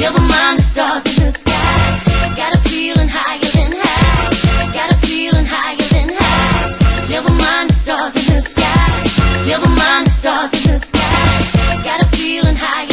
Never mind the stars in the sky. Got a feeling higher than high. Got a feeling higher than high. Never mind the stars in the sky. Never mind the stars in the sky. Got a feeling high.